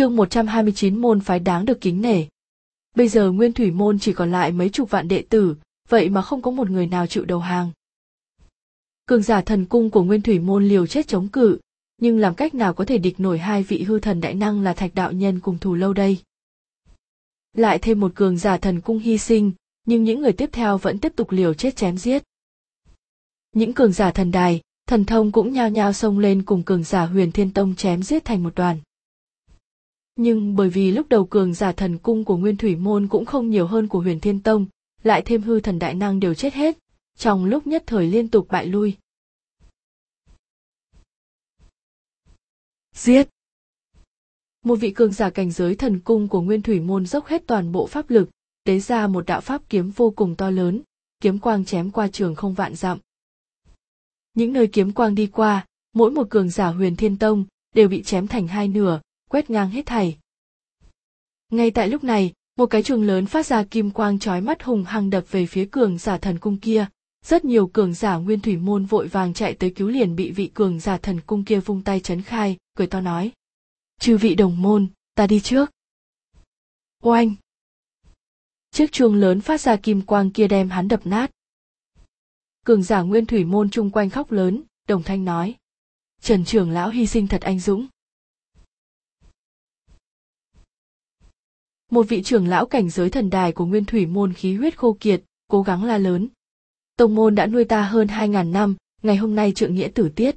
Chương 129 môn phái đáng được kính nể. Bây giờ Nguyên Thủy môn chỉ còn lại mấy chục vạn đệ tử, vậy mà không có một người nào chịu đầu hàng. Cường giả thần cung của Nguyên Thủy môn liều chết chống cự, nhưng làm cách nào có thể địch nổi hai vị hư thần đại năng là Thạch đạo nhân cùng thù lâu đây. Lại thêm một cường giả thần cung hy sinh, nhưng những người tiếp theo vẫn tiếp tục liều chết chém giết. Những cường giả thần đài, thần thông cũng nhao nhao xông lên cùng cường giả huyền thiên tông chém giết thành một đoàn. Nhưng bởi vì lúc đầu cường giả thần cung của Nguyên Thủy Môn cũng không nhiều hơn của huyền thiên tông, lại thêm hư thần đại năng đều chết hết, trong lúc nhất thời liên tục bại lui. Giết! Một vị cường giả cảnh giới thần cung của Nguyên Thủy Môn dốc hết toàn bộ pháp lực, tế ra một đạo pháp kiếm vô cùng to lớn, kiếm quang chém qua trường không vạn dặm. Những nơi kiếm quang đi qua, mỗi một cường giả huyền thiên tông đều bị chém thành hai nửa, quét ngang hết thảy. Ngay tại lúc này, một cái chuông lớn phát ra kim quang chói mắt hùng hăng đập về phía cường giả thần cung kia. Rất nhiều cường giả nguyên thủy môn vội vàng chạy tới cứu liền bị vị cường giả thần cung kia vung tay chấn khai, cười to nói. Chư vị đồng môn, ta đi trước. Oanh! Chiếc chuông lớn phát ra kim quang kia đem hắn đập nát. Cường giả nguyên thủy môn chung quanh khóc lớn, đồng thanh nói. Trần trưởng lão hy sinh thật anh dũng. Một vị trưởng lão cảnh giới thần đài của nguyên thủy môn khí huyết khô kiệt, cố gắng la lớn. Tông môn đã nuôi ta hơn hai ngàn năm, ngày hôm nay trượng nghĩa tử tiết.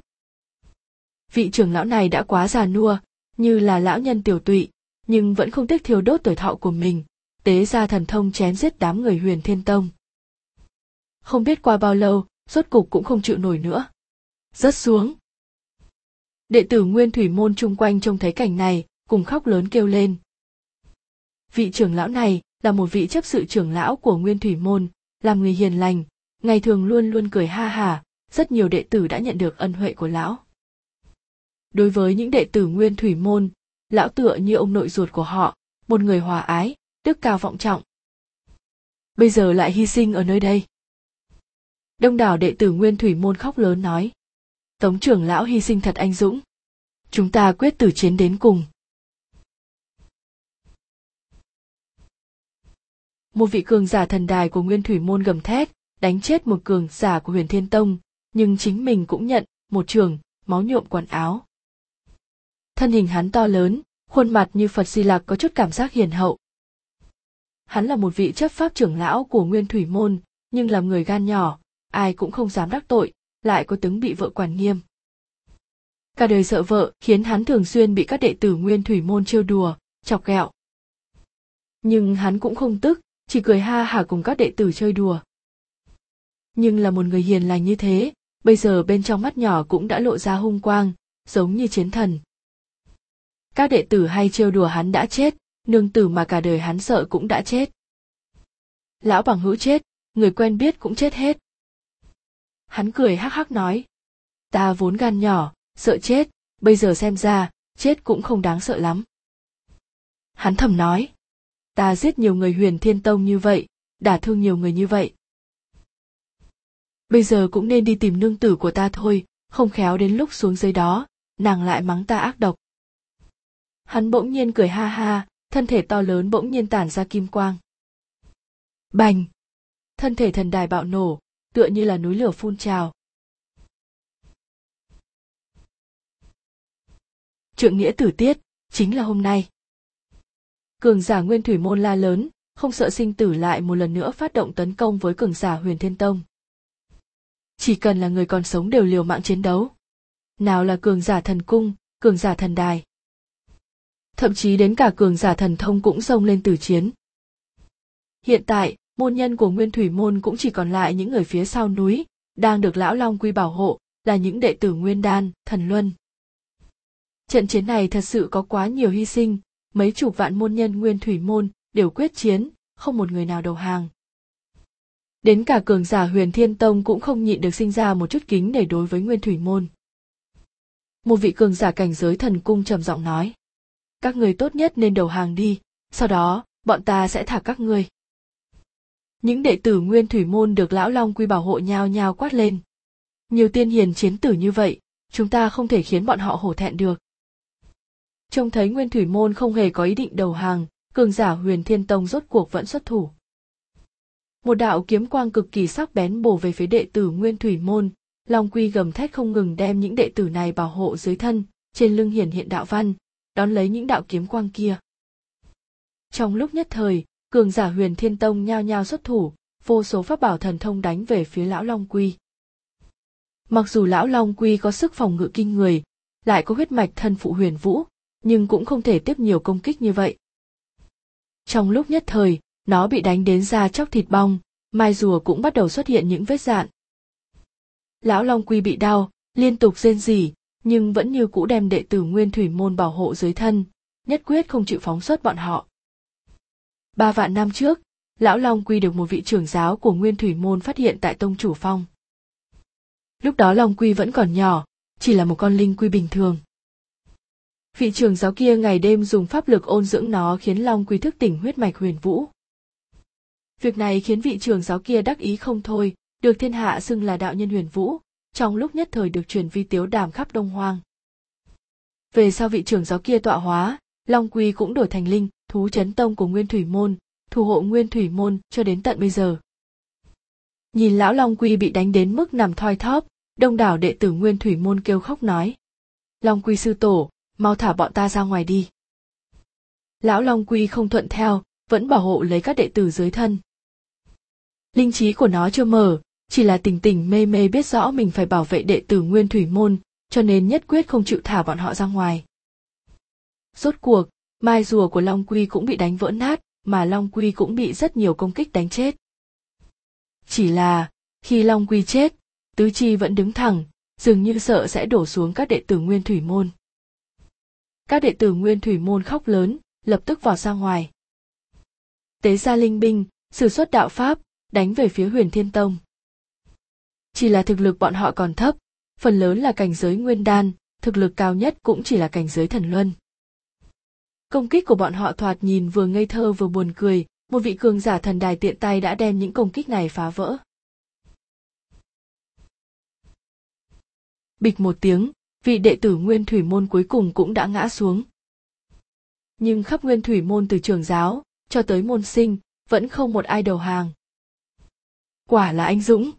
Vị trưởng lão này đã quá già nua, như là lão nhân tiểu tụy, nhưng vẫn không tiếc thiêu đốt tuổi thọ của mình, tế ra thần thông chém giết đám người huyền thiên tông. Không biết qua bao lâu, rốt cục cũng không chịu nổi nữa. Rớt xuống. Đệ tử nguyên thủy môn chung quanh trông thấy cảnh này, cùng khóc lớn kêu lên. Vị trưởng lão này là một vị chấp sự trưởng lão của nguyên thủy môn, làm người hiền lành, ngày thường luôn luôn cười ha hả, rất nhiều đệ tử đã nhận được ân huệ của lão. Đối với những đệ tử nguyên thủy môn, lão tựa như ông nội ruột của họ, một người hòa ái, đức cao vọng trọng. Bây giờ lại hy sinh ở nơi đây. Đông đảo đệ tử Nguyên Thủy Môn khóc lớn nói. Tống trưởng lão hy sinh thật anh dũng. Chúng ta quyết tử chiến đến cùng. Một vị cường giả thần đài của Nguyên Thủy Môn gầm thét, đánh chết một cường giả của Huyền Thiên Tông, nhưng chính mình cũng nhận một trường, máu nhuộm quần áo. Thân hình hắn to lớn, khuôn mặt như Phật Di Lặc có chút cảm giác hiền hậu, hắn là một vị chấp pháp trưởng lão của nguyên thủy môn nhưng làm người gan nhỏ ai cũng không dám đắc tội lại có tướng bị vợ quản nghiêm. Cả đời sợ vợ khiến hắn thường xuyên bị các đệ tử nguyên thủy môn trêu đùa chọc ghẹo. Nhưng hắn cũng không tức chỉ cười ha hả cùng các đệ tử chơi đùa. Nhưng là một người hiền lành như thế, bây giờ bên trong mắt nhỏ cũng đã lộ ra hung quang, giống như chiến thần. Các đệ tử hay trêu đùa hắn đã chết, nương tử mà cả đời hắn sợ cũng đã chết. Lão bằng hữu chết, người quen biết cũng chết hết. Hắn cười hắc hắc nói, ta vốn gan nhỏ, sợ chết, bây giờ xem ra, chết cũng không đáng sợ lắm. Hắn thầm nói ta giết nhiều người huyền thiên tông như vậy đả thương nhiều người như vậy bây giờ cũng nên đi tìm nương tử của ta thôi không khéo đến lúc xuống dưới đó nàng lại mắng ta ác độc hắn bỗng nhiên cười ha ha thân thể to lớn bỗng nhiên tản ra kim quang. Bành! Thân thể thần đài bạo nổ, tựa như là núi lửa phun trào. Trượng nghĩa tử tiết, chính là hôm nay. Cường giả nguyên thủy môn la lớn, không sợ sinh tử lại một lần nữa phát động tấn công với cường giả huyền thiên tông. Chỉ cần là người còn sống đều liều mạng chiến đấu. Nào là cường giả thần cung, cường giả thần đài thậm chí đến cả cường giả thần thông cũng xông lên tử chiến. Hiện tại, môn nhân của Nguyên Thủy Môn cũng chỉ còn lại những người phía sau núi, đang được Lão Long Quy bảo hộ, là những đệ tử Nguyên Đan, Thần Luân. Trận chiến này thật sự có quá nhiều hy sinh, mấy chục vạn môn nhân Nguyên Thủy Môn đều quyết chiến, không một người nào đầu hàng. Đến cả cường giả huyền thiên tông cũng không nhịn được sinh ra một chút kính để đối với Nguyên Thủy Môn. Một vị cường giả cảnh giới thần cung trầm giọng nói các người tốt nhất nên đầu hàng đi sau đó bọn ta sẽ thả các ngươi những đệ tử nguyên thủy môn được lão long quy bảo hộ nhao nhao quát lên nhiều tiên hiền chiến tử như vậy chúng ta không thể khiến bọn họ hổ thẹn được trông thấy nguyên thủy môn không hề có ý định đầu hàng, cường giả huyền thiên tông rốt cuộc vẫn xuất thủ. Một đạo kiếm quang cực kỳ sắc bén bổ về phía đệ tử nguyên thủy môn, long quy gầm thét không ngừng đem những đệ tử này bảo hộ dưới thân, trên lưng hiển hiện đạo văn, đón lấy những đạo kiếm quang kia. Trong lúc nhất thời, cường giả huyền thiên tông nhao nhao xuất thủ, vô số pháp bảo thần thông đánh về phía lão long quy. Mặc dù lão long quy có sức phòng ngự kinh người, lại có huyết mạch thân phụ huyền vũ nhưng cũng không thể tiếp nhiều công kích như vậy. Trong lúc nhất thời, nó bị đánh đến da chóc thịt bong, mai rùa cũng bắt đầu xuất hiện những vết dạn. Lão long quy bị đau, liên tục rên rỉ, nhưng vẫn như cũ đem đệ tử nguyên thủy môn bảo hộ dưới thân, nhất quyết không chịu phóng xuất bọn họ. Ba vạn năm trước, lão long quy được một vị trưởng giáo của nguyên thủy môn phát hiện tại tông chủ phong. Lúc đó long quy vẫn còn nhỏ, chỉ là một con linh quy bình thường vị trưởng giáo kia ngày đêm dùng pháp lực ôn dưỡng nó khiến long quy thức tỉnh huyết mạch huyền vũ. Việc này khiến vị trưởng giáo kia đắc ý không thôi, được thiên hạ xưng là đạo nhân huyền vũ, trong lúc nhất thời được truyền vi tiếu đàm khắp đông hoang. Về sau vị trưởng giáo kia tọa hóa, long quy cũng đổi thành linh, thú chấn tông của nguyên thủy môn, thủ hộ nguyên thủy môn cho đến tận bây giờ. Nhìn lão long quy bị đánh đến mức nằm thoi thóp, đông đảo đệ tử nguyên thủy môn kêu khóc nói. Long quy sư tổ mau thả bọn ta ra ngoài đi. Lão long quy không thuận theo, vẫn bảo hộ lấy các đệ tử dưới thân. Linh trí của nó chưa mở, chỉ là tỉnh tỉnh mê mê biết rõ mình phải bảo vệ đệ tử nguyên thủy môn, cho nên nhất quyết không chịu thả bọn họ ra ngoài. Rốt cuộc, mai rùa của long quy cũng bị đánh vỡ nát, mà long quy cũng bị rất nhiều công kích đánh chết. Chỉ là, khi long quy chết, tứ chi vẫn đứng thẳng, dường như sợ sẽ đổ xuống các đệ tử nguyên thủy môn các đệ tử nguyên thủy môn khóc lớn, lập tức vào ra ngoài. Tế gia linh binh, sử xuất đạo pháp, đánh về phía huyền thiên tông. Chỉ là thực lực bọn họ còn thấp, phần lớn là cảnh giới nguyên đan, thực lực cao nhất cũng chỉ là cảnh giới thần luân. Công kích của bọn họ thoạt nhìn vừa ngây thơ vừa buồn cười, một vị cường giả thần đài tiện tay đã đem những công kích này phá vỡ. Bịch một tiếng vị đệ tử nguyên thủy môn cuối cùng cũng đã ngã xuống. Nhưng khắp nguyên thủy môn từ trường giáo cho tới môn sinh, vẫn không một ai đầu hàng. Quả là anh dũng